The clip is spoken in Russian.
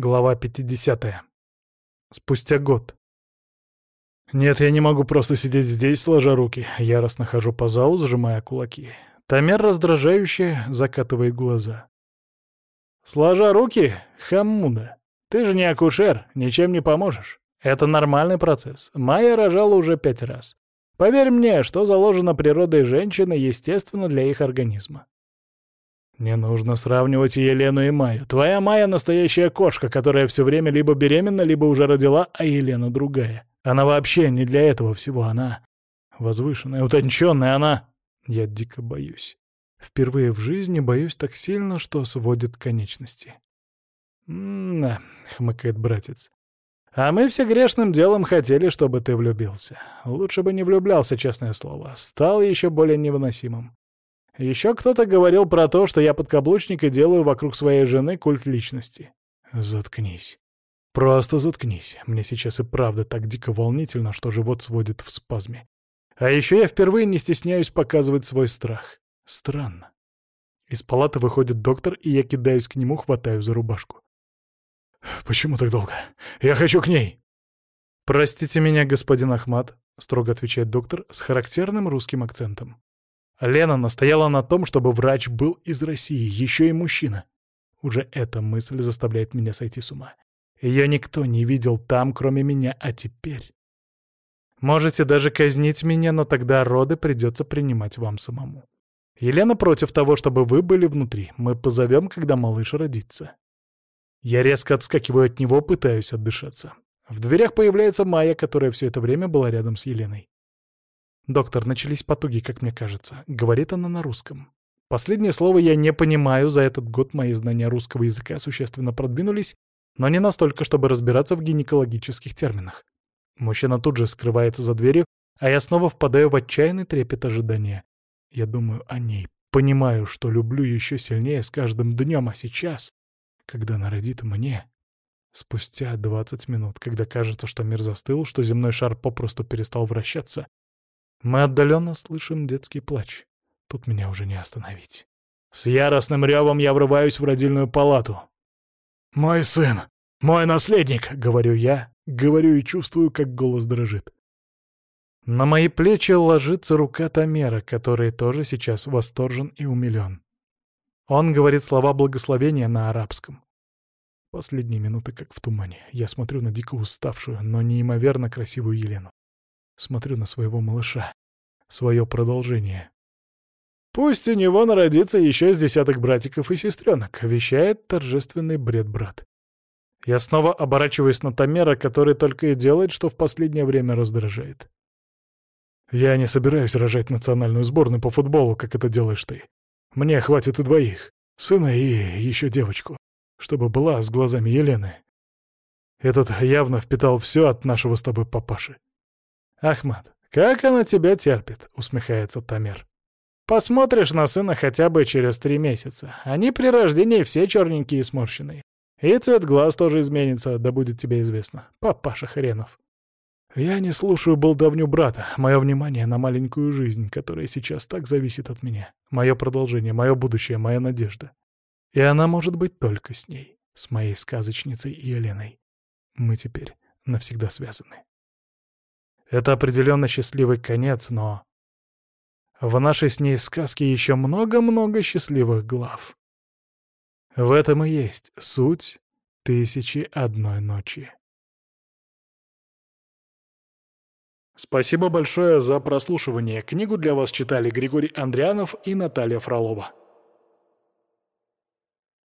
Глава 50. Спустя год. Нет, я не могу просто сидеть здесь, сложа руки. Яростно хожу по залу, сжимая кулаки. Тамер раздражающе закатывает глаза. Сложа руки? Хаммуда. Ты же не акушер, ничем не поможешь. Это нормальный процесс. Майя рожала уже пять раз. Поверь мне, что заложено природой женщины, естественно, для их организма. Не нужно сравнивать Елену и Майю. Твоя Майя — настоящая кошка, которая все время либо беременна, либо уже родила, а Елена другая. Она вообще не для этого всего, она возвышенная, утонченная, она... Я дико боюсь. Впервые в жизни боюсь так сильно, что сводит конечности. «М-да», — хмыкает братец. «А мы все грешным делом хотели, чтобы ты влюбился. Лучше бы не влюблялся, честное слово. Стал еще более невыносимым. Еще кто-то говорил про то, что я подкаблучник и делаю вокруг своей жены культ личности. Заткнись. Просто заткнись. Мне сейчас и правда так дико волнительно, что живот сводит в спазме. А еще я впервые не стесняюсь показывать свой страх. Странно. Из палаты выходит доктор, и я кидаюсь к нему, хватаю за рубашку. «Почему так долго? Я хочу к ней!» «Простите меня, господин Ахмат», — строго отвечает доктор с характерным русским акцентом. Лена настояла на том, чтобы врач был из России, еще и мужчина. Уже эта мысль заставляет меня сойти с ума. Ее никто не видел там, кроме меня, а теперь... Можете даже казнить меня, но тогда роды придется принимать вам самому. Елена против того, чтобы вы были внутри. Мы позовем, когда малыш родится. Я резко отскакиваю от него, пытаюсь отдышаться. В дверях появляется Майя, которая все это время была рядом с Еленой. «Доктор, начались потуги, как мне кажется», — говорит она на русском. Последнее слово я не понимаю, за этот год мои знания русского языка существенно продвинулись, но не настолько, чтобы разбираться в гинекологических терминах. Мужчина тут же скрывается за дверью, а я снова впадаю в отчаянный трепет ожидания. Я думаю о ней, понимаю, что люблю еще сильнее с каждым днем, а сейчас, когда она родит мне... Спустя 20 минут, когда кажется, что мир застыл, что земной шар попросту перестал вращаться, мы отдаленно слышим детский плач. Тут меня уже не остановить. С яростным ревом я врываюсь в родильную палату. «Мой сын! Мой наследник!» — говорю я, говорю и чувствую, как голос дрожит. На мои плечи ложится рука Тамера, который тоже сейчас восторжен и умилен. Он говорит слова благословения на арабском. Последние минуты как в тумане. Я смотрю на дико уставшую, но неимоверно красивую Елену. Смотрю на своего малыша. Свое продолжение. «Пусть у него народится еще с десяток братиков и сестренок», — вещает торжественный бред-брат. Я снова оборачиваюсь на Тамера, который только и делает, что в последнее время раздражает. «Я не собираюсь рожать национальную сборную по футболу, как это делаешь ты. Мне хватит и двоих, сына и еще девочку, чтобы была с глазами Елены. Этот явно впитал все от нашего с тобой папаши. «Ахмад, как она тебя терпит?» — усмехается Тамер. «Посмотришь на сына хотя бы через три месяца. Они при рождении все черненькие и сморщенные. И цвет глаз тоже изменится, да будет тебе известно. Папаша хренов». Я не слушаю болтовню брата. Мое внимание на маленькую жизнь, которая сейчас так зависит от меня. Мое продолжение, мое будущее, моя надежда. И она может быть только с ней, с моей сказочницей Еленой. Мы теперь навсегда связаны. Это определенно счастливый конец, но... В нашей с ней сказке еще много-много счастливых глав. В этом и есть суть «Тысячи одной ночи». Спасибо большое за прослушивание. Книгу для вас читали Григорий Андрианов и Наталья Фролова.